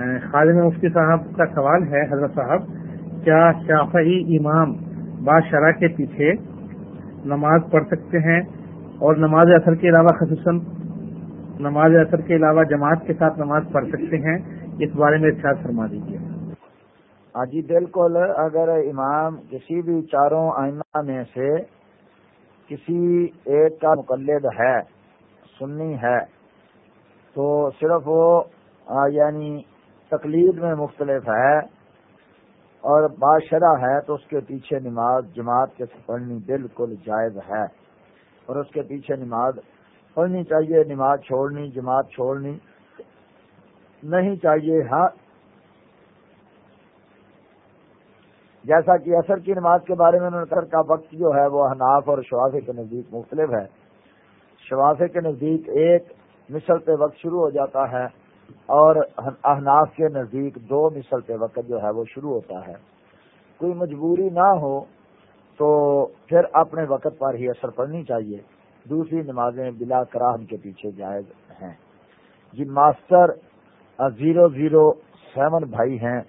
خالد مفتی صاحب کا سوال ہے، حضرت صاحب، کیا شافعی امام بادشاہ کے پیچھے نماز پڑھ سکتے ہیں؟ اور نماز اثر کے علاوہ، خصوصاً نماز اثر کے علاوہ جماعت کے ساتھ نماز پڑھ سکتے ہیں؟ اس بارے میں ارشاد فرما دیجیے ہاں جی بالکل، اگر امام کسی بھی چاروں آئمہ میں سے کسی ایک کا مقلد ہے سننی ہے، تو صرف وہ یعنی تقلید میں مختلف ہے اور بادشرہ ہے تو اس کے پیچھے نماز جماعت کے پڑھنی بالکل جائز ہے اور اس کے پیچھے نماز پڑھنی چاہیے، نماز چھوڑنی، جماعت چھوڑنی نہیں چاہیے ہاں۔ جیسا کہ اثر کی نماز کے بارے میں اثر کا وقت جو ہے وہ حناف اور شوافے کے نزدیک مختلف ہے۔ شوافے کے نزدیک ایک مثل پہ وقت شروع ہو جاتا ہے۔ اور احناف کے نزدیک دو مثل کے وقت جو ہے وہ شروع ہوتا ہے۔ کوئی مجبوری نہ ہو تو پھر اپنے وقت پر ہی اثر پڑنی چاہیے۔ دوسری نمازیں بلا کراہم کے پیچھے جائز ہیں۔ جی ماسٹر زیرو زیرو سیون بھائی ہیں۔